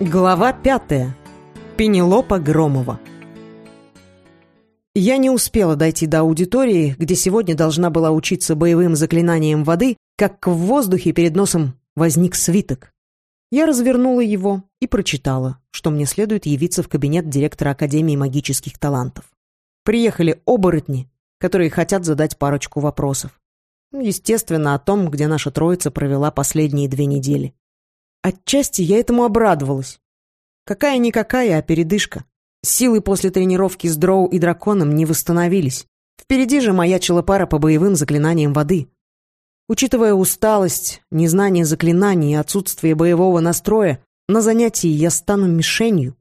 Глава пятая. Пенелопа Громова. Я не успела дойти до аудитории, где сегодня должна была учиться боевым заклинаниям воды, как в воздухе перед носом возник свиток. Я развернула его и прочитала, что мне следует явиться в кабинет директора Академии магических талантов. Приехали оборотни, которые хотят задать парочку вопросов. Естественно, о том, где наша троица провела последние две недели. Отчасти я этому обрадовалась. Какая-никакая, а передышка. Силы после тренировки с дроу и драконом не восстановились. Впереди же маячила пара по боевым заклинаниям воды. Учитывая усталость, незнание заклинаний и отсутствие боевого настроя, на занятии я стану мишенью.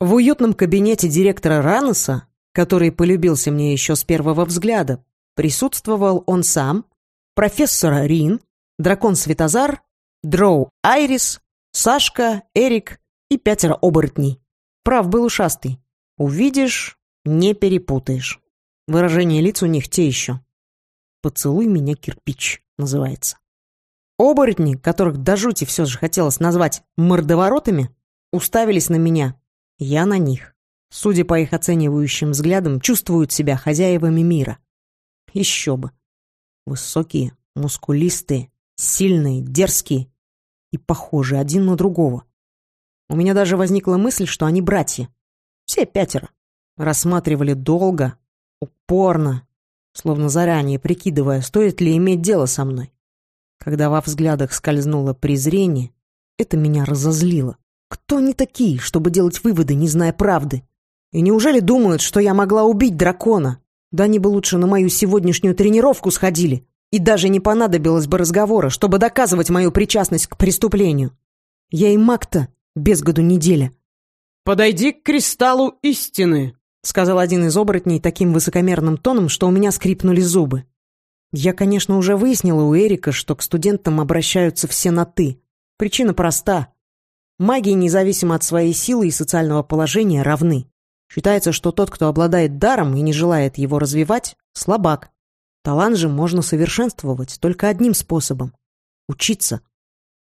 В уютном кабинете директора Раноса, который полюбился мне еще с первого взгляда, присутствовал он сам, профессор Рин, дракон Светозар Дроу Айрис, Сашка, Эрик и пятеро оборотней. Прав был ушастый. Увидишь, не перепутаешь. Выражение лиц у них те еще. «Поцелуй меня, кирпич» называется. Оборотни, которых до жути все же хотелось назвать мордоворотами, уставились на меня. Я на них. Судя по их оценивающим взглядам, чувствуют себя хозяевами мира. Еще бы. Высокие, мускулистые, Сильные, дерзкие и похожие один на другого. У меня даже возникла мысль, что они братья. Все пятеро. Рассматривали долго, упорно, словно заранее прикидывая, стоит ли иметь дело со мной. Когда во взглядах скользнуло презрение, это меня разозлило. Кто они такие, чтобы делать выводы, не зная правды? И неужели думают, что я могла убить дракона? Да они бы лучше на мою сегодняшнюю тренировку сходили. И даже не понадобилось бы разговора, чтобы доказывать мою причастность к преступлению. Я и маг-то без году неделя. «Подойди к кристаллу истины», — сказал один из оборотней таким высокомерным тоном, что у меня скрипнули зубы. Я, конечно, уже выяснила у Эрика, что к студентам обращаются все на «ты». Причина проста. Маги, независимо от своей силы и социального положения, равны. Считается, что тот, кто обладает даром и не желает его развивать, слабак. Талант же можно совершенствовать только одним способом — учиться.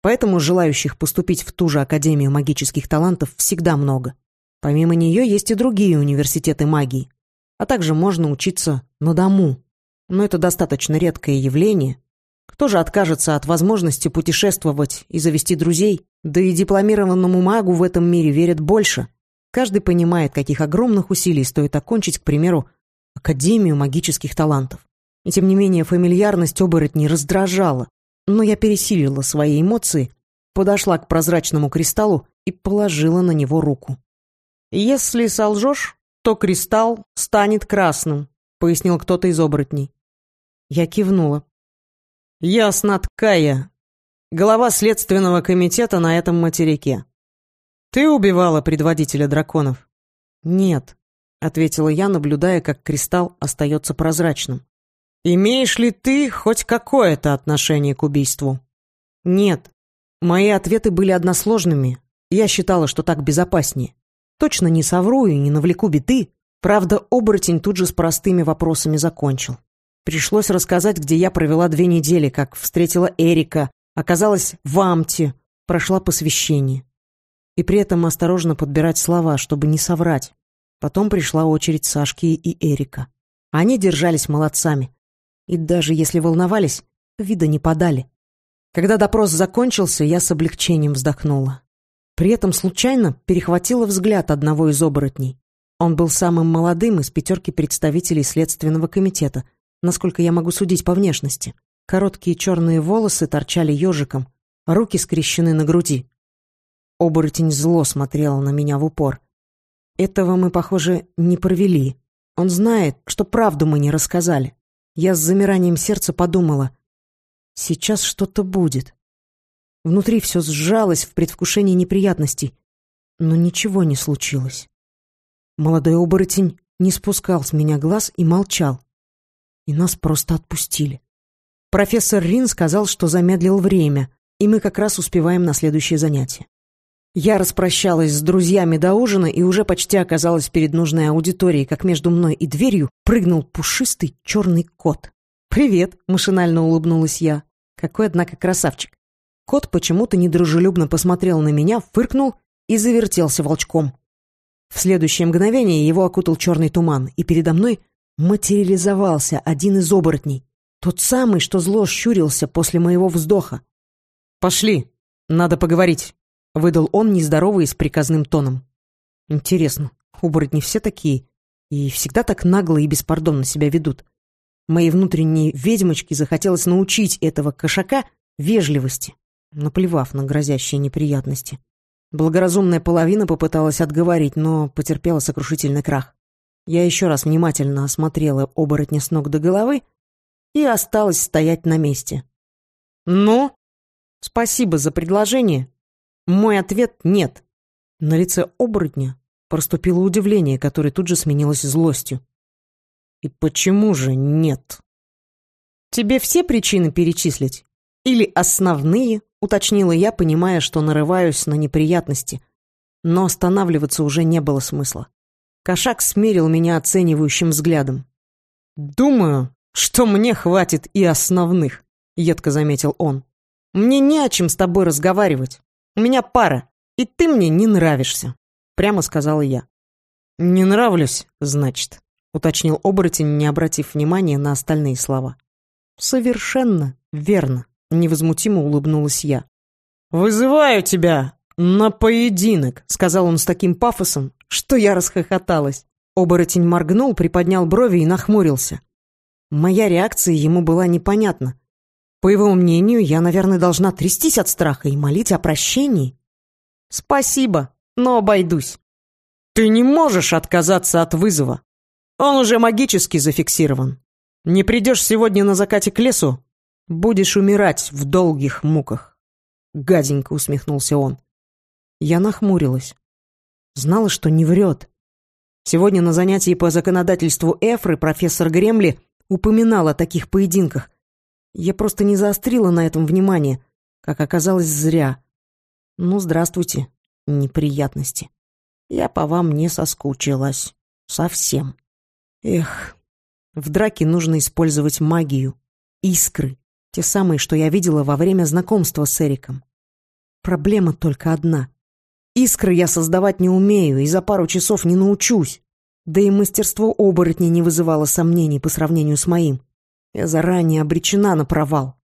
Поэтому желающих поступить в ту же Академию магических талантов всегда много. Помимо нее есть и другие университеты магии. А также можно учиться на дому. Но это достаточно редкое явление. Кто же откажется от возможности путешествовать и завести друзей? Да и дипломированному магу в этом мире верят больше. Каждый понимает, каких огромных усилий стоит окончить, к примеру, Академию магических талантов. И тем не менее фамильярность оборотней раздражала. Но я пересилила свои эмоции, подошла к прозрачному кристаллу и положила на него руку. «Если солжешь, то кристалл станет красным», — пояснил кто-то из оборотней. Я кивнула. «Ясно, Ткая. Глава следственного комитета на этом материке. Ты убивала предводителя драконов?» «Нет», — ответила я, наблюдая, как кристалл остается прозрачным. Имеешь ли ты хоть какое-то отношение к убийству? Нет. Мои ответы были односложными. Я считала, что так безопаснее. Точно не совру и не навлеку беды. Правда, оборотень тут же с простыми вопросами закончил. Пришлось рассказать, где я провела две недели, как встретила Эрика, оказалась в Амте, прошла посвящение. И при этом осторожно подбирать слова, чтобы не соврать. Потом пришла очередь Сашки и Эрика. Они держались молодцами. И даже если волновались, вида не подали. Когда допрос закончился, я с облегчением вздохнула. При этом случайно перехватила взгляд одного из оборотней. Он был самым молодым из пятерки представителей Следственного комитета, насколько я могу судить по внешности. Короткие черные волосы торчали ежиком, руки скрещены на груди. Оборотень зло смотрел на меня в упор. Этого мы, похоже, не провели. Он знает, что правду мы не рассказали. Я с замиранием сердца подумала. Сейчас что-то будет. Внутри все сжалось в предвкушении неприятностей. Но ничего не случилось. Молодой оборотень не спускал с меня глаз и молчал. И нас просто отпустили. Профессор Рин сказал, что замедлил время, и мы как раз успеваем на следующее занятие. Я распрощалась с друзьями до ужина и уже почти оказалась перед нужной аудиторией, как между мной и дверью прыгнул пушистый черный кот. «Привет!» — машинально улыбнулась я. Какой, однако, красавчик. Кот почему-то недружелюбно посмотрел на меня, фыркнул и завертелся волчком. В следующее мгновение его окутал черный туман, и передо мной материализовался один из оборотней, тот самый, что зло щурился после моего вздоха. «Пошли, надо поговорить», — выдал он, нездоровый с приказным тоном. «Интересно, оборотни все такие и всегда так нагло и беспардонно себя ведут?» Моей внутренней ведьмочке захотелось научить этого кошака вежливости, наплевав на грозящие неприятности. Благоразумная половина попыталась отговорить, но потерпела сокрушительный крах. Я еще раз внимательно осмотрела оборотня с ног до головы и осталась стоять на месте. «Ну, спасибо за предложение. Мой ответ — нет». На лице оборотня проступило удивление, которое тут же сменилось злостью. И почему же нет? Тебе все причины перечислить? Или основные, уточнила я, понимая, что нарываюсь на неприятности. Но останавливаться уже не было смысла. Кошак смерил меня оценивающим взглядом. «Думаю, что мне хватит и основных», — едко заметил он. «Мне не о чем с тобой разговаривать. У меня пара, и ты мне не нравишься», — прямо сказала я. «Не нравлюсь, значит», уточнил оборотень, не обратив внимания на остальные слова. «Совершенно верно», — невозмутимо улыбнулась я. «Вызываю тебя на поединок», — сказал он с таким пафосом, что я расхохоталась. Оборотень моргнул, приподнял брови и нахмурился. Моя реакция ему была непонятна. По его мнению, я, наверное, должна трястись от страха и молить о прощении. «Спасибо, но обойдусь». «Ты не можешь отказаться от вызова», он уже магически зафиксирован. Не придешь сегодня на закате к лесу, будешь умирать в долгих муках. Гаденько усмехнулся он. Я нахмурилась. Знала, что не врет. Сегодня на занятии по законодательству Эфры профессор Гремли упоминал о таких поединках. Я просто не заострила на этом внимание, как оказалось зря. Ну, здравствуйте, неприятности. Я по вам не соскучилась. Совсем. Эх, в драке нужно использовать магию, искры, те самые, что я видела во время знакомства с Эриком. Проблема только одна. Искры я создавать не умею и за пару часов не научусь. Да и мастерство оборотня не вызывало сомнений по сравнению с моим. Я заранее обречена на провал.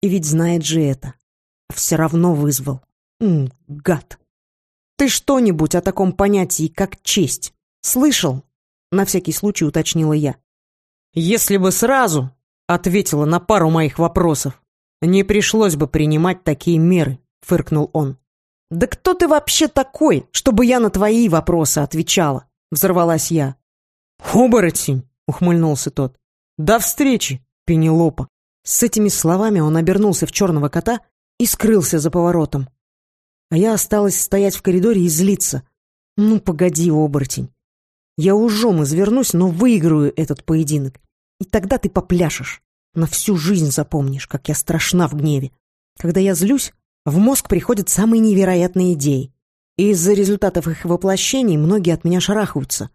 И ведь знает же это. Все равно вызвал. М, гад. Ты что-нибудь о таком понятии, как честь, слышал? На всякий случай уточнила я. Если бы сразу ответила на пару моих вопросов, не пришлось бы принимать такие меры, фыркнул он. Да кто ты вообще такой, чтобы я на твои вопросы отвечала? Взорвалась я. Оборотень, ухмыльнулся тот. До встречи, Пенелопа. С этими словами он обернулся в черного кота и скрылся за поворотом. А я осталась стоять в коридоре и злиться. Ну, погоди, оборотень. Я ужом извернусь, но выиграю этот поединок. И тогда ты попляшешь. На всю жизнь запомнишь, как я страшна в гневе. Когда я злюсь, в мозг приходят самые невероятные идеи. И из-за результатов их воплощений многие от меня шарахаются.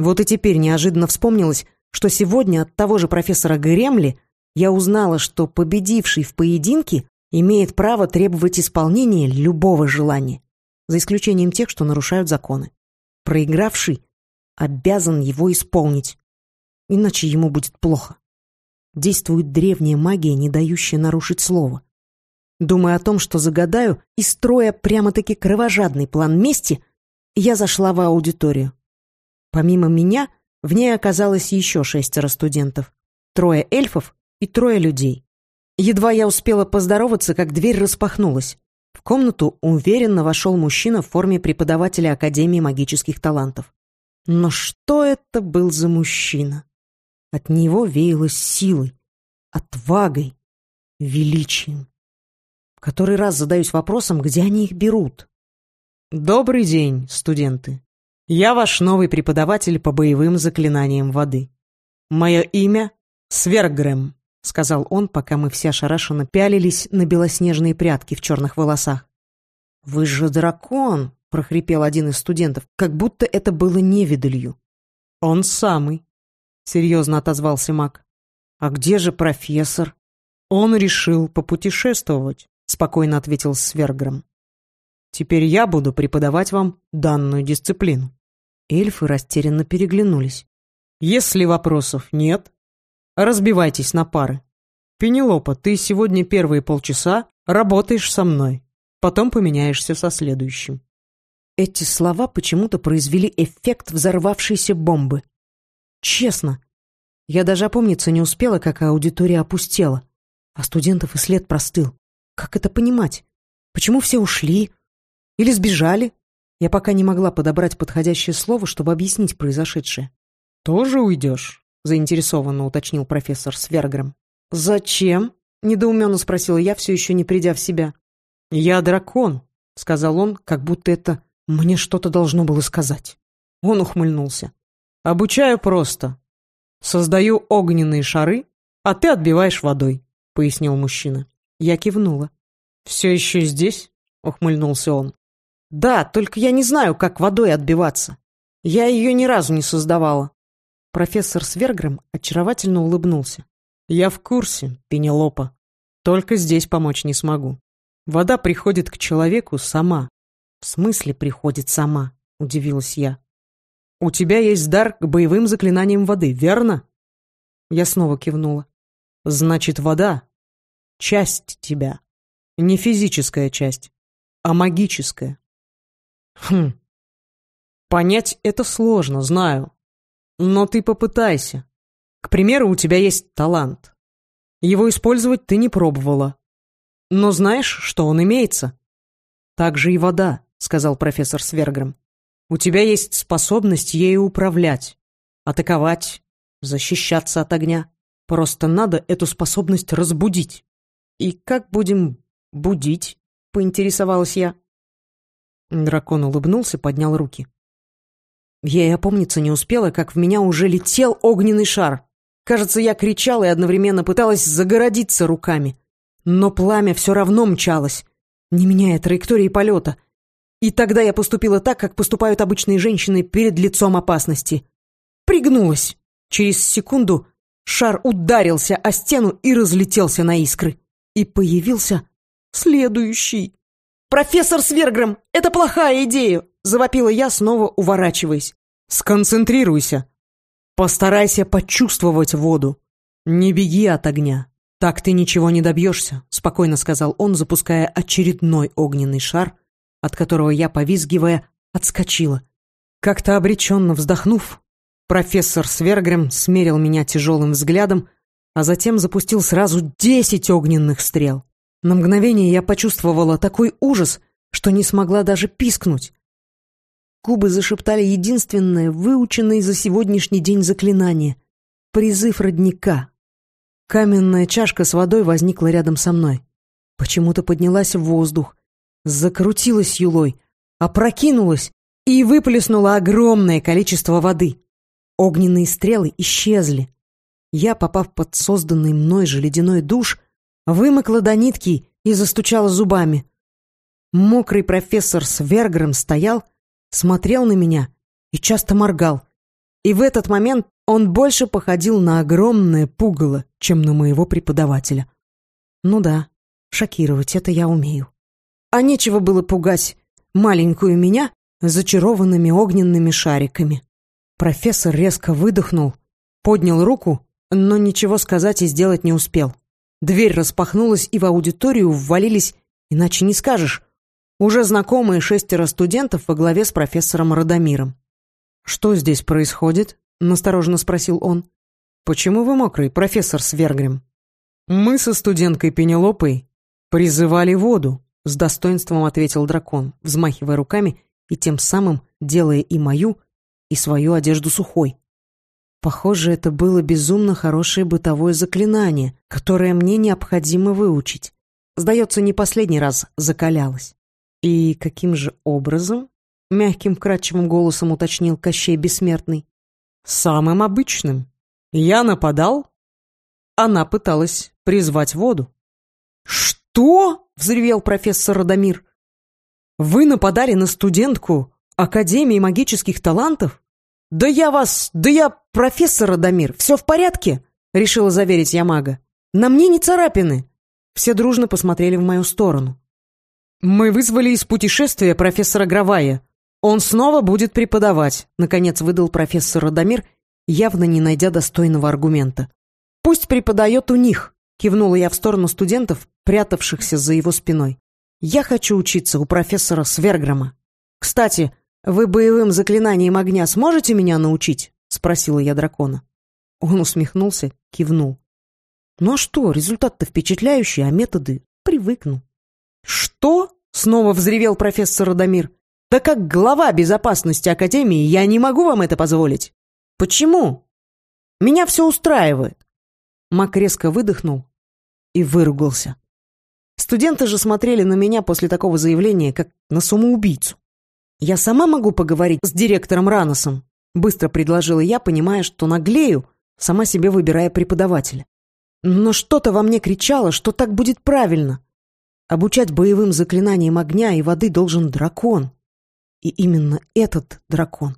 Вот и теперь неожиданно вспомнилось, что сегодня от того же профессора Гремли я узнала, что победивший в поединке имеет право требовать исполнения любого желания, за исключением тех, что нарушают законы. Проигравший обязан его исполнить, иначе ему будет плохо. Действует древняя магия, не дающая нарушить слово. Думая о том, что загадаю, и строя прямо-таки кровожадный план мести, я зашла в аудиторию. Помимо меня, в ней оказалось еще шестеро студентов. Трое эльфов и трое людей. Едва я успела поздороваться, как дверь распахнулась. В комнату уверенно вошел мужчина в форме преподавателя Академии магических талантов. Но что это был за мужчина? От него веяло силой, отвагой, величием. В который раз задаюсь вопросом, где они их берут. Добрый день, студенты. Я ваш новый преподаватель по боевым заклинаниям воды. Мое имя Свергрэм, сказал он, пока мы все ошарашенно пялились на белоснежные прядки в черных волосах. Вы же дракон, — прохрипел один из студентов, как будто это было невидалью. «Он самый», — серьезно отозвался маг. «А где же профессор?» «Он решил попутешествовать», — спокойно ответил Сверграм. Теперь я буду преподавать вам данную дисциплину». Эльфы растерянно переглянулись. «Если вопросов нет, разбивайтесь на пары. Пенелопа, ты сегодня первые полчаса работаешь со мной, потом поменяешься со следующим». Эти слова почему-то произвели эффект взорвавшейся бомбы. Честно, я даже опомниться не успела, как аудитория опустела, а студентов и след простыл. Как это понимать? Почему все ушли? Или сбежали? Я пока не могла подобрать подходящее слово, чтобы объяснить произошедшее. «Тоже уйдешь?» — заинтересованно уточнил профессор Свергром. «Зачем?» — недоуменно спросила я, все еще не придя в себя. «Я дракон», — сказал он, как будто это мне что-то должно было сказать. Он ухмыльнулся. «Обучаю просто. Создаю огненные шары, а ты отбиваешь водой», — пояснил мужчина. Я кивнула. «Все еще здесь?» — ухмыльнулся он. «Да, только я не знаю, как водой отбиваться. Я ее ни разу не создавала». Профессор Сверграм очаровательно улыбнулся. «Я в курсе, Пенелопа. Только здесь помочь не смогу. Вода приходит к человеку сама». «В смысле приходит сама?» — удивилась я. «У тебя есть дар к боевым заклинаниям воды, верно?» Я снова кивнула. «Значит, вода — часть тебя. Не физическая часть, а магическая. Хм. Понять это сложно, знаю. Но ты попытайся. К примеру, у тебя есть талант. Его использовать ты не пробовала. Но знаешь, что он имеется? Так же и вода, сказал профессор Сверграм. У тебя есть способность ею управлять, атаковать, защищаться от огня. Просто надо эту способность разбудить. И как будем будить? Поинтересовалась я. Дракон улыбнулся, поднял руки. Я и опомниться не успела, как в меня уже летел огненный шар. Кажется, я кричала и одновременно пыталась загородиться руками. Но пламя все равно мчалось, не меняя траектории полета. И тогда я поступила так, как поступают обычные женщины перед лицом опасности. Пригнулась. Через секунду шар ударился о стену и разлетелся на искры. И появился следующий. «Профессор Сверграм, это плохая идея!» — завопила я, снова уворачиваясь. «Сконцентрируйся. Постарайся почувствовать воду. Не беги от огня. Так ты ничего не добьешься», — спокойно сказал он, запуская очередной огненный шар, от которого я, повизгивая, отскочила. Как-то обреченно вздохнув, профессор Сверграм смерил меня тяжелым взглядом, а затем запустил сразу десять огненных стрел. На мгновение я почувствовала такой ужас, что не смогла даже пискнуть. Губы зашептали единственное, выученное за сегодняшний день заклинание — призыв родника. Каменная чашка с водой возникла рядом со мной. Почему-то поднялась в воздух, закрутилась юлой, опрокинулась и выплеснула огромное количество воды. Огненные стрелы исчезли. Я, попав под созданный мной же ледяной душ, вымокла до нитки и застучала зубами. Мокрый профессор с Вергром стоял, смотрел на меня и часто моргал. И в этот момент он больше походил на огромное пугало, чем на моего преподавателя. Ну да, шокировать это я умею. А нечего было пугать маленькую меня зачарованными огненными шариками. Профессор резко выдохнул, поднял руку, но ничего сказать и сделать не успел. Дверь распахнулась, и в аудиторию ввалились, иначе не скажешь, уже знакомые шестеро студентов во главе с профессором Радомиром. «Что здесь происходит?» — настороженно спросил он. «Почему вы мокрый, профессор Свергрим?» «Мы со студенткой Пенелопой призывали воду», — с достоинством ответил дракон, взмахивая руками и тем самым делая и мою, и свою одежду сухой. Похоже, это было безумно хорошее бытовое заклинание, которое мне необходимо выучить. Сдается, не последний раз закалялось. И каким же образом? Мягким вкрадчивым голосом уточнил Кощей Бессмертный. Самым обычным. Я нападал, она пыталась призвать воду. «Что?» — взревел профессор Радомир. «Вы нападали на студентку Академии магических талантов? Да я вас... Да я профессор Радомир. Все в порядке?» — решила заверить я мага. «На мне не царапины». Все дружно посмотрели в мою сторону. Мы вызвали из путешествия профессора Гравая. Он снова будет преподавать, наконец выдал профессор Радомир, явно не найдя достойного аргумента. Пусть преподает у них, кивнула я в сторону студентов, прятавшихся за его спиной. Я хочу учиться у профессора Сверграма. Кстати, вы боевым заклинанием огня сможете меня научить? Спросила я дракона. Он усмехнулся, кивнул. Ну а что, результат-то впечатляющий, а методы привыкну. Что? Снова взревел профессор Радомир. Да как глава безопасности Академии я не могу вам это позволить. Почему? Меня все устраивает. Мак резко выдохнул и выругался. Студенты же смотрели на меня после такого заявления, как на самоубийцу. «Я сама могу поговорить с директором Раносом», — быстро предложила я, понимая, что наглею, сама себе выбирая преподавателя. Но что-то во мне кричало, что так будет правильно. Обучать боевым заклинаниям огня и воды должен дракон. И именно этот дракон.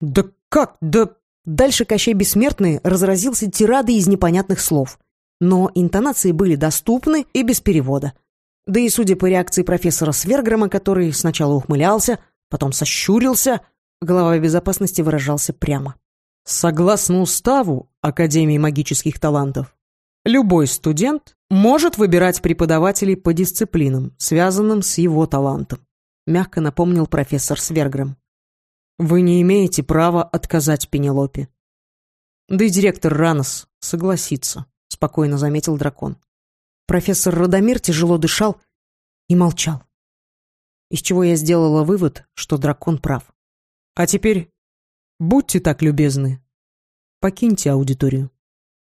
«Да как? Да...» Дальше Кощей Бессмертный разразился тирадой из непонятных слов. Но интонации были доступны и без перевода. Да и судя по реакции профессора Сверграма, который сначала ухмылялся, потом сощурился, глава безопасности выражался прямо. Согласно уставу Академии магических талантов, любой студент может выбирать преподавателей по дисциплинам, связанным с его талантом, мягко напомнил профессор Сверграм. Вы не имеете права отказать Пенелопе. Да и директор Ранос согласится, спокойно заметил дракон. Профессор Радомир тяжело дышал и молчал. Из чего я сделала вывод, что дракон прав. А теперь будьте так любезны, покиньте аудиторию.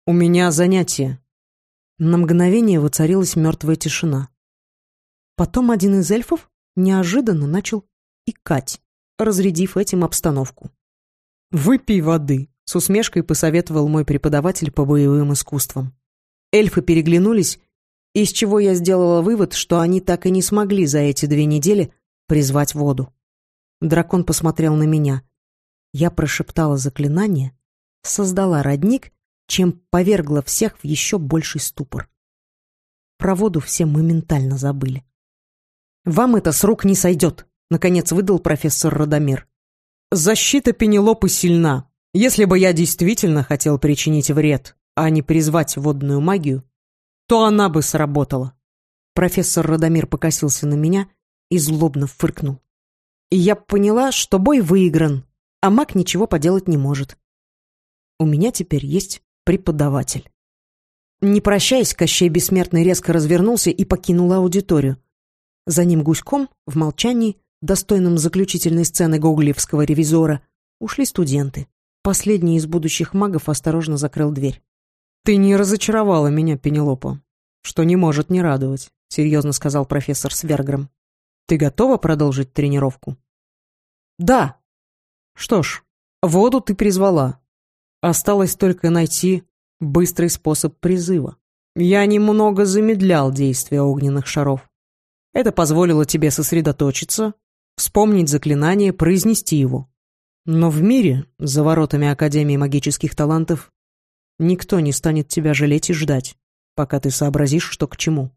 У меня занятие. На мгновение воцарилась мертвая тишина. Потом один из эльфов неожиданно начал икать, разрядив этим обстановку. «Выпей воды», — с усмешкой посоветовал мой преподаватель по боевым искусствам. Эльфы переглянулись, из чего я сделала вывод, что они так и не смогли за эти две недели призвать воду. Дракон посмотрел на меня. Я прошептала заклинание, создала родник чем повергла всех в еще больший ступор. Про воду все моментально забыли. «Вам это с рук не сойдет», — наконец выдал профессор Радомир. «Защита Пенелопы сильна. Если бы я действительно хотел причинить вред, а не призвать водную магию, то она бы сработала». Профессор Радомир покосился на меня и злобно фыркнул. И я поняла, что бой выигран, а маг ничего поделать не может. У меня теперь есть преподаватель. Не прощаясь, Кощей Бессмертный резко развернулся и покинул аудиторию. За ним гуськом, в молчании, достойном заключительной сцены гоголевского ревизора, ушли студенты. Последний из будущих магов осторожно закрыл дверь. «Ты не разочаровала меня, Пенелопа, что не может не радовать», — серьезно сказал профессор Сверграм. «Ты готова продолжить тренировку?» «Да». «Что ж, воду ты призвала, Осталось только найти быстрый способ призыва. Я немного замедлял действие огненных шаров. Это позволило тебе сосредоточиться, вспомнить заклинание, произнести его. Но в мире, за воротами Академии магических талантов, никто не станет тебя жалеть и ждать, пока ты сообразишь, что к чему.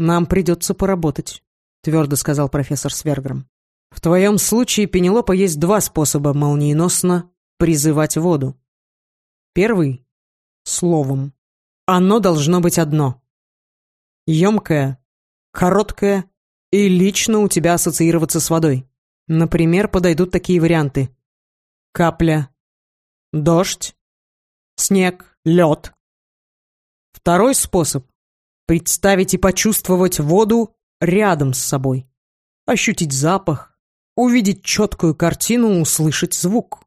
«Нам придется поработать», — твердо сказал профессор Сверграм. «В твоем случае, Пенелопа, есть два способа молниеносно призывать воду. Первый — словом. Оно должно быть одно. Емкое, короткое и лично у тебя ассоциироваться с водой. Например, подойдут такие варианты. Капля, дождь, снег, лед. Второй способ — представить и почувствовать воду рядом с собой. Ощутить запах, увидеть четкую картину, услышать звук.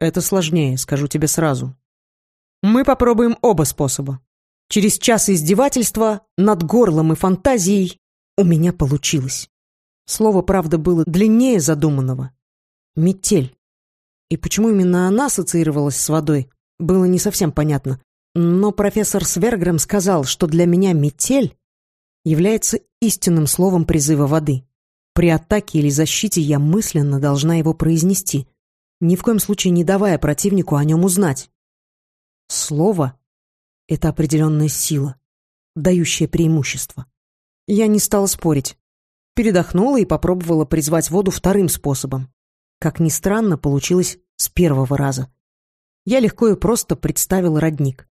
Это сложнее, скажу тебе сразу. Мы попробуем оба способа. Через час издевательства над горлом и фантазией у меня получилось. Слово, правда, было длиннее задуманного. Метель. И почему именно она ассоциировалась с водой, было не совсем понятно. Но профессор Сверграм сказал, что для меня метель является истинным словом призыва воды. При атаке или защите я мысленно должна его произнести, ни в коем случае не давая противнику о нем узнать. Слово — это определенная сила, дающая преимущество. Я не стала спорить. передохнула и попробовала призвать воду вторым способом. Как ни странно, получилось с первого раза. Я легко и просто представил родник.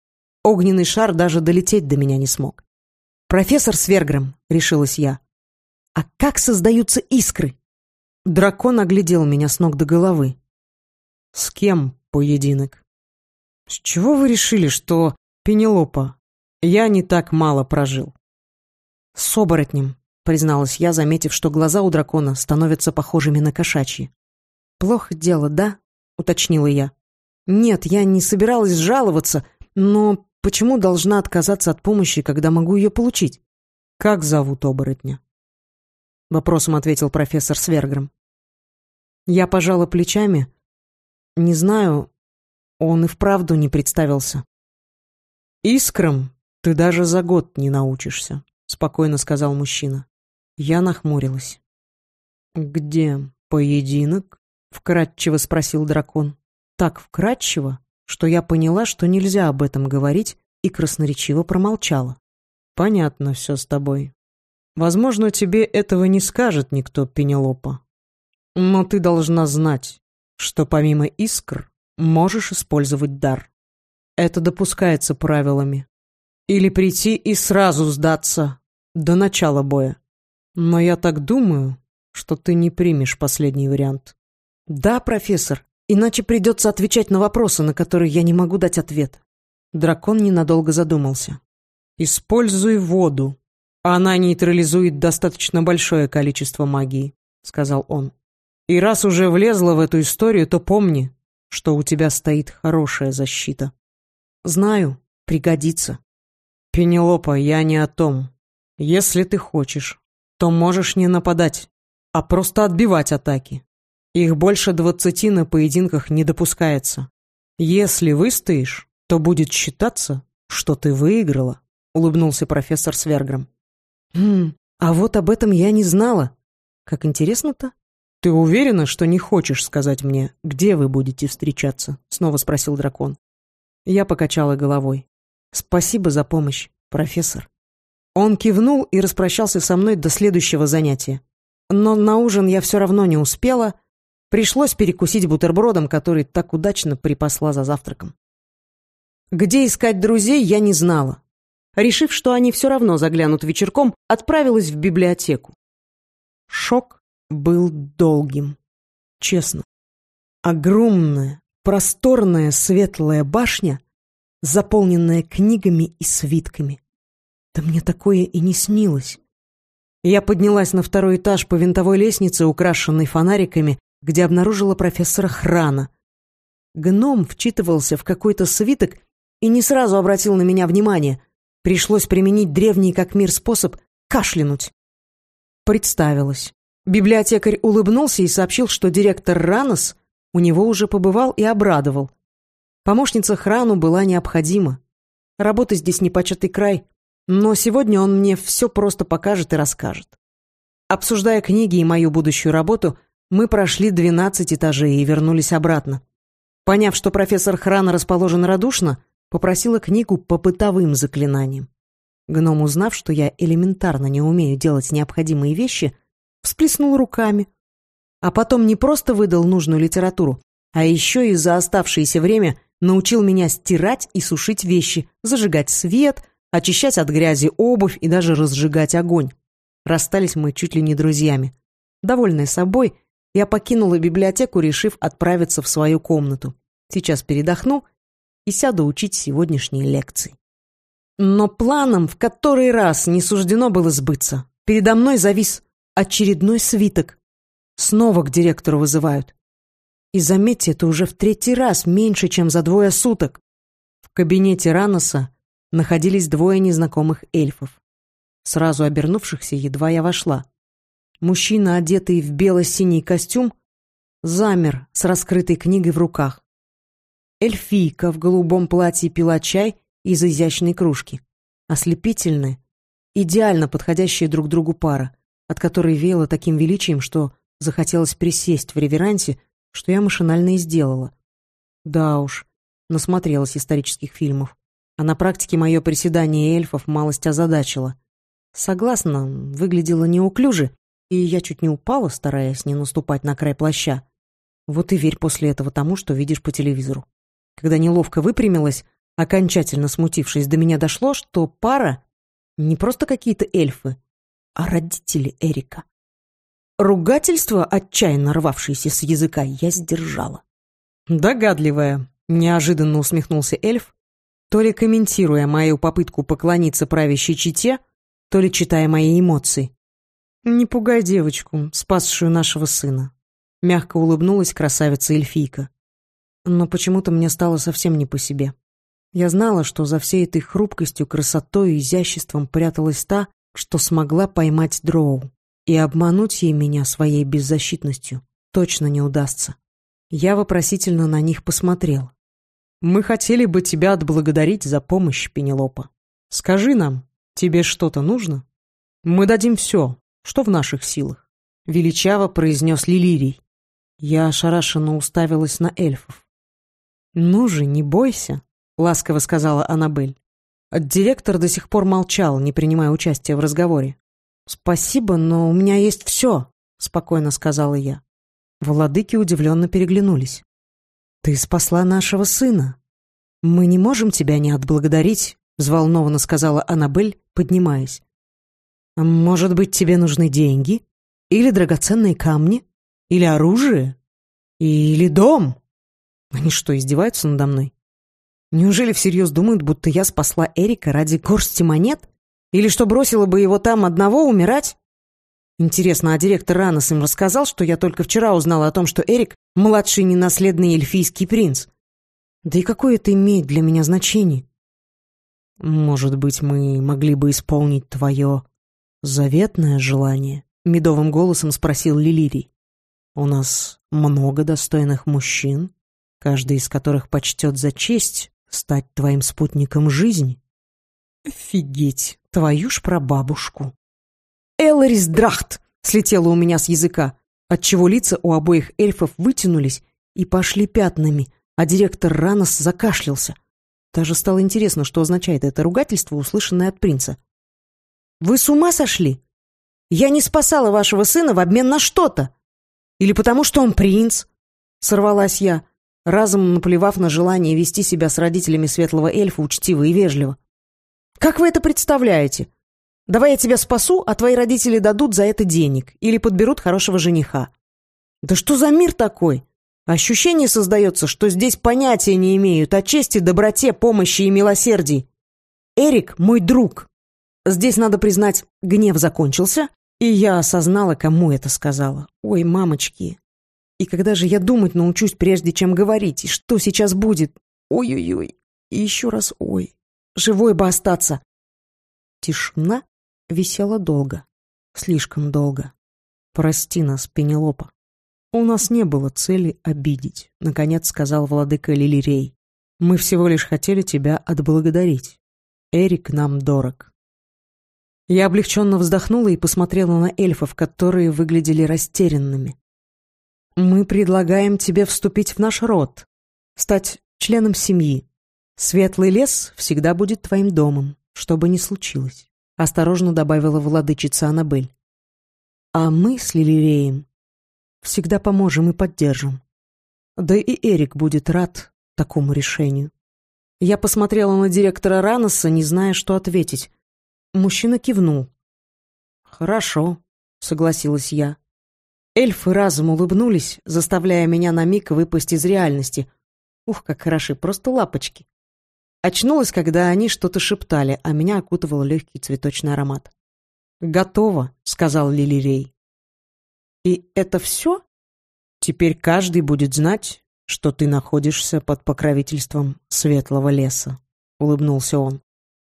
Огненный шар даже долететь до меня не смог. «Профессор Сверграм», — решилась я. «А как создаются искры?» Дракон оглядел меня с ног до головы. «С кем поединок?» «С чего вы решили, что Пенелопа? Я не так мало прожил». «С оборотнем», — призналась я, заметив, что глаза у дракона становятся похожими на кошачьи. «Плохо дело, да?» — уточнила я. «Нет, я не собиралась жаловаться, но почему должна отказаться от помощи, когда могу ее получить?» «Как зовут оборотня?» Вопросом ответил профессор Сверграм. Я пожала плечами. Не знаю, он и вправду не представился. «Искрам ты даже за год не научишься», — спокойно сказал мужчина. Я нахмурилась. «Где поединок?» — вкратчиво спросил дракон. Так вкратчиво, что я поняла, что нельзя об этом говорить, и красноречиво промолчала. «Понятно все с тобой. Возможно, тебе этого не скажет никто, Пенелопа. Но ты должна знать, что помимо искр можешь использовать дар. Это допускается правилами. Или прийти и сразу сдаться до начала боя. Но я так думаю, что ты не примешь последний вариант. Да, профессор, иначе придется отвечать на вопросы, на которые я не могу дать ответ. Дракон ненадолго задумался. Используй воду, «Она нейтрализует достаточно большое количество магии», — сказал он. «И раз уже влезла в эту историю, то помни, что у тебя стоит хорошая защита». «Знаю, пригодится». «Пенелопа, я не о том. Если ты хочешь, то можешь не нападать, а просто отбивать атаки. Их больше двадцати на поединках не допускается. Если выстоишь, то будет считаться, что ты выиграла», — улыбнулся профессор Сверграм. «Хм, а вот об этом я не знала. Как интересно-то?» «Ты уверена, что не хочешь сказать мне, где вы будете встречаться?» — снова спросил дракон. Я покачала головой. «Спасибо за помощь, профессор». Он кивнул и распрощался со мной до следующего занятия. Но на ужин я все равно не успела. Пришлось перекусить бутербродом, который так удачно припасла за завтраком. Где искать друзей, я не знала решив, что они все равно заглянут вечерком, отправилась в библиотеку. Шок был долгим. Честно. Огромная, просторная светлая башня, заполненная книгами и свитками. Да мне такое и не снилось. Я поднялась на второй этаж по винтовой лестнице, украшенной фонариками, где обнаружила профессора Храна. Гном вчитывался в какой-то свиток и не сразу обратил на меня внимание — Пришлось применить древний как мир способ кашлянуть. Представилась. Библиотекарь улыбнулся и сообщил, что директор Ранос у него уже побывал и обрадовал. Помощница Храну была необходима. Работа здесь непочатый край, но сегодня он мне все просто покажет и расскажет. Обсуждая книги и мою будущую работу, мы прошли 12 этажей и вернулись обратно. Поняв, что профессор Храна расположен радушно, Попросила книгу по бытовым заклинаниям. Гном, узнав, что я элементарно не умею делать необходимые вещи, всплеснул руками. А потом не просто выдал нужную литературу, а еще и за оставшееся время научил меня стирать и сушить вещи, зажигать свет, очищать от грязи обувь и даже разжигать огонь. Расстались мы чуть ли не друзьями. Довольная собой, я покинула библиотеку, решив отправиться в свою комнату. Сейчас передохну и сяду учить сегодняшние лекции. Но планом в который раз не суждено было сбыться. Передо мной завис очередной свиток. Снова к директору вызывают. И заметьте, это уже в третий раз меньше, чем за двое суток. В кабинете Раноса находились двое незнакомых эльфов. Сразу обернувшихся, едва я вошла. Мужчина, одетый в бело-синий костюм, замер с раскрытой книгой в руках. Эльфийка в голубом платье пила чай из изящной кружки. Ослепительная, идеально подходящая друг другу пара, от которой веяло таким величием, что захотелось присесть в реверансе, что я машинально и сделала. Да уж, насмотрелась исторических фильмов. А на практике мое приседание эльфов малость озадачило. Согласна, выглядело неуклюже, и я чуть не упала, стараясь не наступать на край плаща. Вот и верь после этого тому, что видишь по телевизору. Когда неловко выпрямилась, окончательно смутившись, до меня дошло, что пара не просто какие-то эльфы, а родители Эрика. Ругательство, отчаянно рвавшееся с языка, я сдержала. «Догадливая», — неожиданно усмехнулся эльф, то ли комментируя мою попытку поклониться правящей чите, то ли читая мои эмоции. «Не пугай девочку, спасшую нашего сына», — мягко улыбнулась красавица-эльфийка. Но почему-то мне стало совсем не по себе. Я знала, что за всей этой хрупкостью, красотой и изяществом пряталась та, что смогла поймать Дроу. И обмануть ей меня своей беззащитностью точно не удастся. Я вопросительно на них посмотрел. «Мы хотели бы тебя отблагодарить за помощь, Пенелопа. Скажи нам, тебе что-то нужно? Мы дадим все, что в наших силах», — величаво произнес Лилирий. Я ошарашенно уставилась на эльфов. «Ну же, не бойся», — ласково сказала Аннабель. Директор до сих пор молчал, не принимая участия в разговоре. «Спасибо, но у меня есть все», — спокойно сказала я. Владыки удивленно переглянулись. «Ты спасла нашего сына. Мы не можем тебя не отблагодарить», — взволнованно сказала Аннабель, поднимаясь. «Может быть, тебе нужны деньги? Или драгоценные камни? Или оружие? Или дом?» Они что, издеваются надо мной? Неужели всерьез думают, будто я спасла Эрика ради горсти монет? Или что бросила бы его там одного умирать? Интересно, а директор Ранос им рассказал, что я только вчера узнала о том, что Эрик — младший ненаследный эльфийский принц? Да и какое это имеет для меня значение? Может быть, мы могли бы исполнить твое заветное желание? Медовым голосом спросил Лилирий. У нас много достойных мужчин, каждый из которых почтет за честь стать твоим спутником жизни. Офигеть, твою ж прабабушку. Эларис Драхт слетела у меня с языка, отчего лица у обоих эльфов вытянулись и пошли пятнами, а директор Ранос закашлялся. Даже стало интересно, что означает это ругательство, услышанное от принца. «Вы с ума сошли? Я не спасала вашего сына в обмен на что-то! Или потому, что он принц?» Сорвалась я разом наплевав на желание вести себя с родителями светлого эльфа учтиво и вежливо. «Как вы это представляете? Давай я тебя спасу, а твои родители дадут за это денег или подберут хорошего жениха. Да что за мир такой? Ощущение создается, что здесь понятия не имеют о чести, доброте, помощи и милосердии. Эрик — мой друг. Здесь, надо признать, гнев закончился, и я осознала, кому это сказала. Ой, мамочки, и когда же я думать научусь, прежде чем говорить? И что сейчас будет? Ой-ой-ой. И еще раз ой. Живой бы остаться. Тишина висела долго. Слишком долго. Прости нас, Пенелопа. У нас не было цели обидеть, наконец сказал владыка Лилирей. Мы всего лишь хотели тебя отблагодарить. Эрик нам дорог. Я облегченно вздохнула и посмотрела на эльфов, которые выглядели растерянными. Мы предлагаем тебе вступить в наш род, стать членом семьи. Светлый лес всегда будет твоим домом, что бы ни случилось», — осторожно добавила владычица Аннабель. «А мы с Лилиреем всегда поможем и поддержим. Да и Эрик будет рад такому решению». Я посмотрела на директора Раноса, не зная, что ответить. Мужчина кивнул. «Хорошо», — согласилась я. Эльфы разом улыбнулись, заставляя меня на миг выпасть из реальности. Ух, как хороши, просто лапочки. Очнулась, когда они что-то шептали, а меня окутывал легкий цветочный аромат. «Готово», — сказал Лилирей. «И это все? Теперь каждый будет знать, что ты находишься под покровительством светлого леса», — улыбнулся он.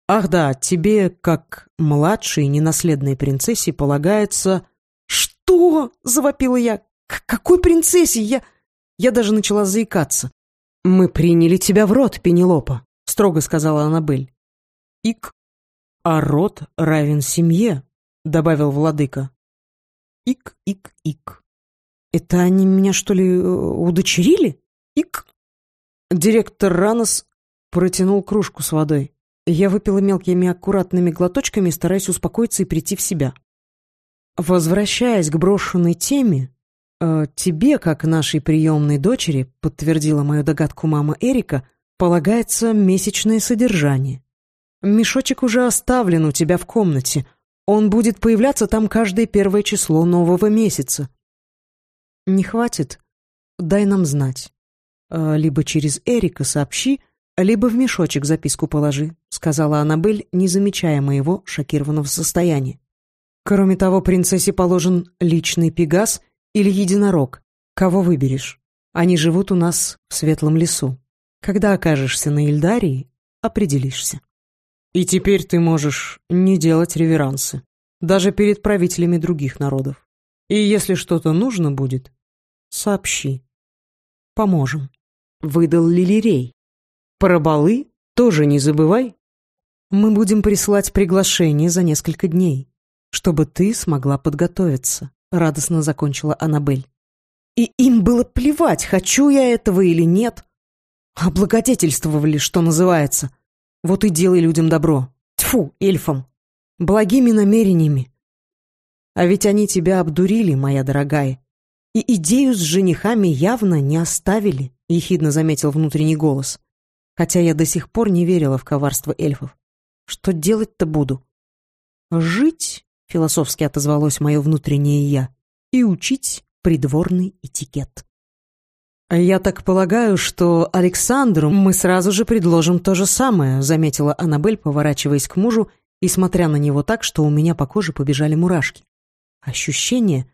«Ах да, тебе, как младшей ненаследной принцессе, полагается «Что?» — завопила я. «К какой принцессе? Я...» Я даже начала заикаться. «Мы приняли тебя в рот, Пенелопа», — строго сказала Аннабель. «Ик, а род равен семье», — добавил владыка. «Ик, ик, ик». «Это они меня, что ли, удочерили? Ик». Директор Ранос протянул кружку с водой. Я выпила мелкими аккуратными глоточками, стараясь успокоиться и прийти в себя. Возвращаясь к брошенной теме, э, тебе, как нашей приемной дочери, подтвердила мою догадку мама Эрика, полагается месячное содержание. Мешочек уже оставлен у тебя в комнате. Он будет появляться там каждое первое число нового месяца. Не хватит? Дай нам знать. Э, либо через Эрика сообщи, либо в мешочек записку положи, сказала Аннабель, не замечая моего шокированного состояния. Кроме того, принцессе положен личный пегас или единорог. Кого выберешь? Они живут у нас в светлом лесу. Когда окажешься на Ильдарии, определишься. И теперь ты можешь не делать реверансы, даже перед правителями других народов. И если что-то нужно будет, сообщи. Поможем. Выдал Лилирей. Про балы тоже не забывай. Мы будем присылать приглашение за несколько дней чтобы ты смогла подготовиться», — радостно закончила Аннабель. И им было плевать, хочу я этого или нет. Облагодетельствовали, что называется. Вот и делай людям добро. Тьфу, эльфам. Благими намерениями. А ведь они тебя обдурили, моя дорогая. И идею с женихами явно не оставили, ехидно заметил внутренний голос. Хотя я до сих пор не верила в коварство эльфов. Что делать-то буду? Жить философски отозвалось мое внутреннее «я», и учить придворный этикет. «Я так полагаю, что Александру мы сразу же предложим то же самое», заметила Аннабель, поворачиваясь к мужу и смотря на него так, что у меня по коже побежали мурашки. Ощущение,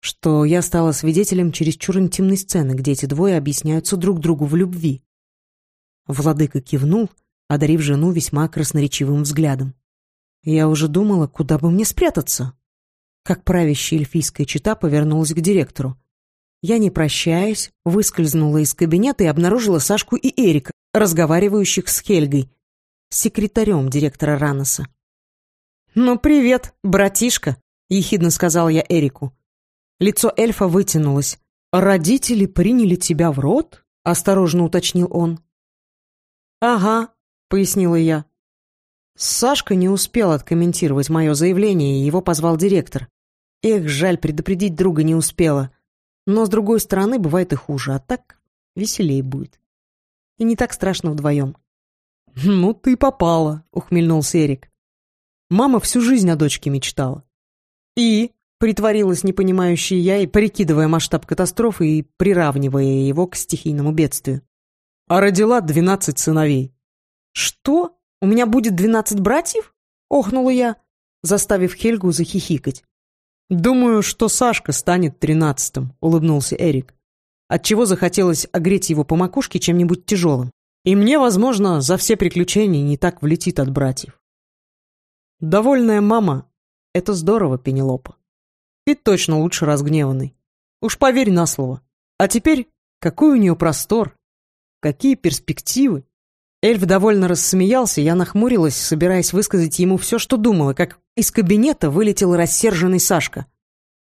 что я стала свидетелем чересчур интимной сцены, где эти двое объясняются друг другу в любви. Владыка кивнул, одарив жену весьма красноречивым взглядом. Я уже думала, куда бы мне спрятаться. Как правящая эльфийская чита повернулась к директору. Я, не прощаясь, выскользнула из кабинета и обнаружила Сашку и Эрика, разговаривающих с Хельгой, секретарем директора Раноса. «Ну, привет, братишка», — ехидно сказал я Эрику. Лицо эльфа вытянулось. «Родители приняли тебя в рот?» — осторожно уточнил он. «Ага», — пояснила я. Сашка не успел откомментировать мое заявление, и его позвал директор. Эх, жаль, предупредить друга не успела. Но, с другой стороны, бывает и хуже, а так веселей будет. И не так страшно вдвоем. «Ну ты попала», — ухмыльнулся Эрик. «Мама всю жизнь о дочке мечтала». «И?» — притворилась непонимающая я и прикидывая масштаб катастрофы и приравнивая его к стихийному бедствию. «А родила двенадцать сыновей». «Что?» «У меня будет двенадцать братьев?» — охнула я, заставив Хельгу захихикать. «Думаю, что Сашка станет тринадцатым», — улыбнулся Эрик. Отчего захотелось огреть его по макушке чем-нибудь тяжелым. И мне, возможно, за все приключения не так влетит от братьев. Довольная мама — это здорово, Пенелопа. И точно лучше разгневанный. Уж поверь на слово. А теперь, какой у нее простор, какие перспективы. Эльф довольно рассмеялся, я нахмурилась, собираясь высказать ему все, что думала, как из кабинета вылетел рассерженный Сашка.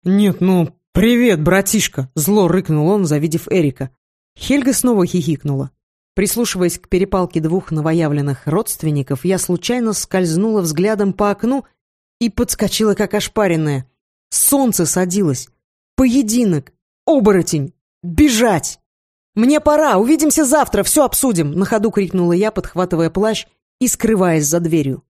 «Нет, ну, привет, братишка!» — зло рыкнул он, завидев Эрика. Хельга снова хихикнула. Прислушиваясь к перепалке двух новоявленных родственников, я случайно скользнула взглядом по окну и подскочила, как ошпаренная. Солнце садилось. Поединок. Оборотень. Бежать! «Мне пора! Увидимся завтра! Все обсудим!» На ходу крикнула я, подхватывая плащ и скрываясь за дверью.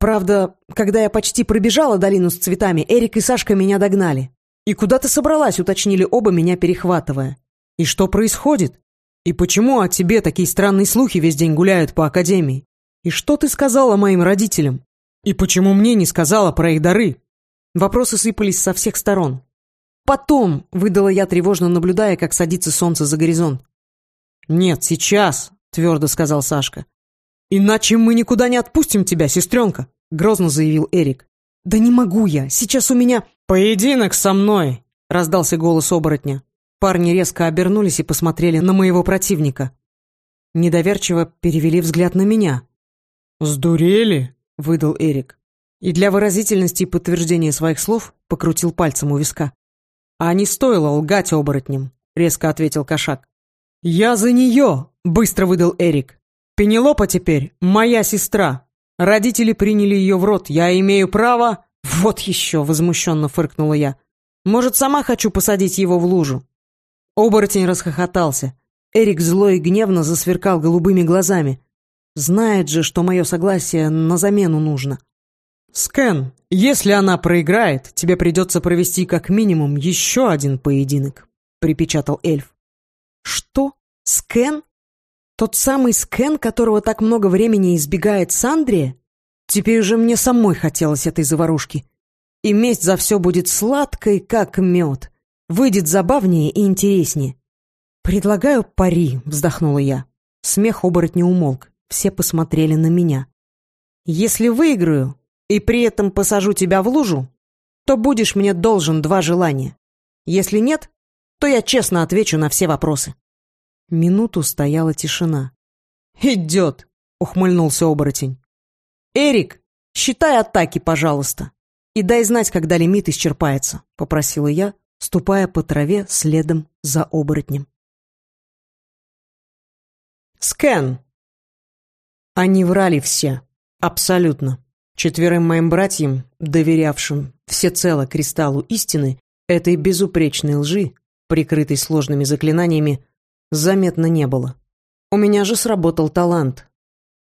Правда, когда я почти пробежала долину с цветами, Эрик и Сашка меня догнали. «И куда ты собралась?» — уточнили оба, меня перехватывая. «И что происходит? И почему о тебе такие странные слухи весь день гуляют по академии? И что ты сказала моим родителям? И почему мне не сказала про их дары?» Вопросы сыпались со всех сторон. «Потом!» — выдала я, тревожно наблюдая, как садится солнце за горизонт. «Нет, сейчас!» — твердо сказал Сашка. «Иначе мы никуда не отпустим тебя, сестренка!» — грозно заявил Эрик. «Да не могу я! Сейчас у меня...» «Поединок со мной!» — раздался голос оборотня. Парни резко обернулись и посмотрели на моего противника. Недоверчиво перевели взгляд на меня. «Сдурели?» — выдал Эрик. И для выразительности и подтверждения своих слов покрутил пальцем у виска. «А не стоило лгать оборотням», — резко ответил кошак. «Я за нее!» — быстро выдал Эрик. «Пенелопа теперь моя сестра. Родители приняли ее в рот. Я имею право...» «Вот еще!» — возмущенно фыркнула я. «Может, сама хочу посадить его в лужу?» Оборотень расхохотался. Эрик зло и гневно засверкал голубыми глазами. Знает же, что мое согласие на замену нужно. «Скэн, если она проиграет, тебе придется провести как минимум еще один поединок», — припечатал эльф. «Что? Скэн? Тот самый Скэн, которого так много времени избегает Сандрия? Теперь уже мне самой хотелось этой заварушки. И месть за все будет сладкой, как мед. Выйдет забавнее и интереснее. «Предлагаю пари», — вздохнула я. Смех оборотня умолк. Все посмотрели на меня. «Если выиграю и при этом посажу тебя в лужу, то будешь мне должен два желания. Если нет, то я честно отвечу на все вопросы». Минуту стояла тишина. «Идет», — ухмыльнулся оборотень. «Эрик, считай атаки, пожалуйста, и дай знать, когда лимит исчерпается», — попросила я, ступая по траве следом за оборотнем. Скэн. Они врали все. Абсолютно. Четверым моим братьям, доверявшим всецело кристаллу истины, этой безупречной лжи, прикрытой сложными заклинаниями, заметно не было. У меня же сработал талант.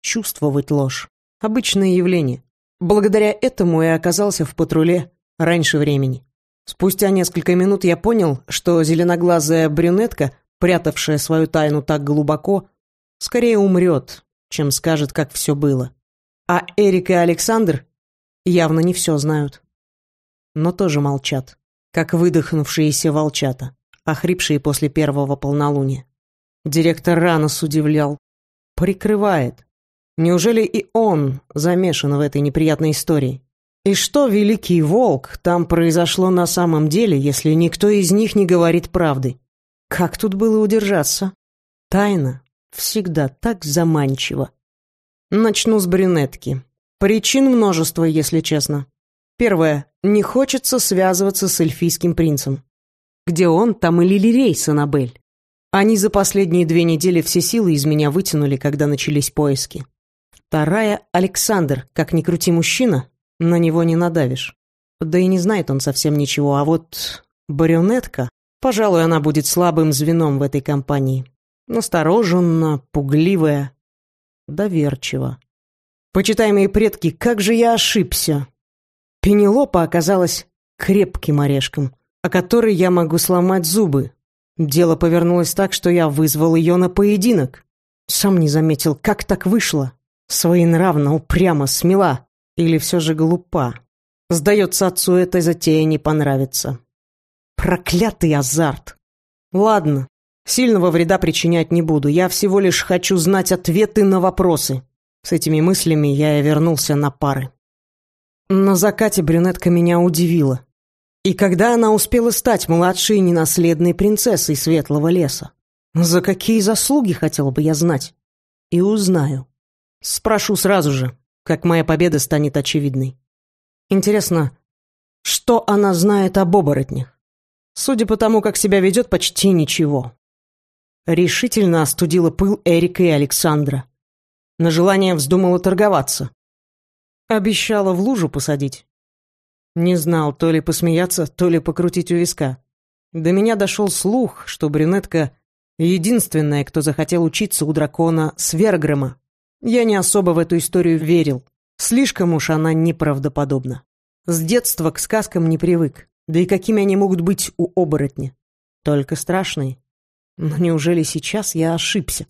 Чувствовать ложь. Обычное явление. Благодаря этому я оказался в патруле раньше времени. Спустя несколько минут я понял, что зеленоглазая брюнетка, прятавшая свою тайну так глубоко, скорее умрет, чем скажет, как все было. А Эрик и Александр явно не все знают. Но тоже молчат, как выдохнувшиеся волчата, охрипшие после первого полнолуния. Директор Ранос удивлял. Прикрывает. Неужели и он замешан в этой неприятной истории? И что, великий волк, там произошло на самом деле, если никто из них не говорит правды? Как тут было удержаться? Тайна всегда так заманчиво. Начну с брюнетки. Причин множество, если честно. Первое. Не хочется связываться с эльфийским принцем. Где он, там и Лилирей с Аннабель. Они за последние две недели все силы из меня вытянули, когда начались поиски. Вторая — Александр. Как ни крути мужчина, на него не надавишь. Да и не знает он совсем ничего, а вот брюнетка, пожалуй, она будет слабым звеном в этой компании. Настороженно, пугливая, доверчиво. Почитаемые предки, как же я ошибся! Пенелопа оказалась крепким орешком, о который я могу сломать зубы. Дело повернулось так, что я вызвал ее на поединок. Сам не заметил, как так вышло. Своенравно, упрямо, смела. Или все же глупа. Сдается отцу этой затея не понравится. Проклятый азарт. Ладно, Сильного вреда причинять не буду, я всего лишь хочу знать ответы на вопросы. С этими мыслями я и вернулся на пары. На закате брюнетка меня удивила. И когда она успела стать младшей ненаследной принцессой Светлого леса? За какие заслуги, хотел бы я знать? И узнаю. Спрошу сразу же, как моя победа станет очевидной. Интересно, что она знает об оборотнях? Судя по тому, как себя ведет, почти ничего решительно остудила пыл Эрика и Александра. На желание вздумала торговаться. Обещала в лужу посадить. Не знал, то ли посмеяться, то ли покрутить у виска. До меня дошел слух, что брюнетка — единственная, кто захотел учиться у дракона Сверграма. Я не особо в эту историю верил. Слишком уж она неправдоподобна. С детства к сказкам не привык. Да и какими они могут быть у оборотня? Только страшные. Но неужели сейчас я ошибся?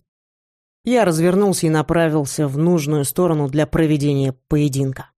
Я развернулся и направился в нужную сторону для проведения поединка.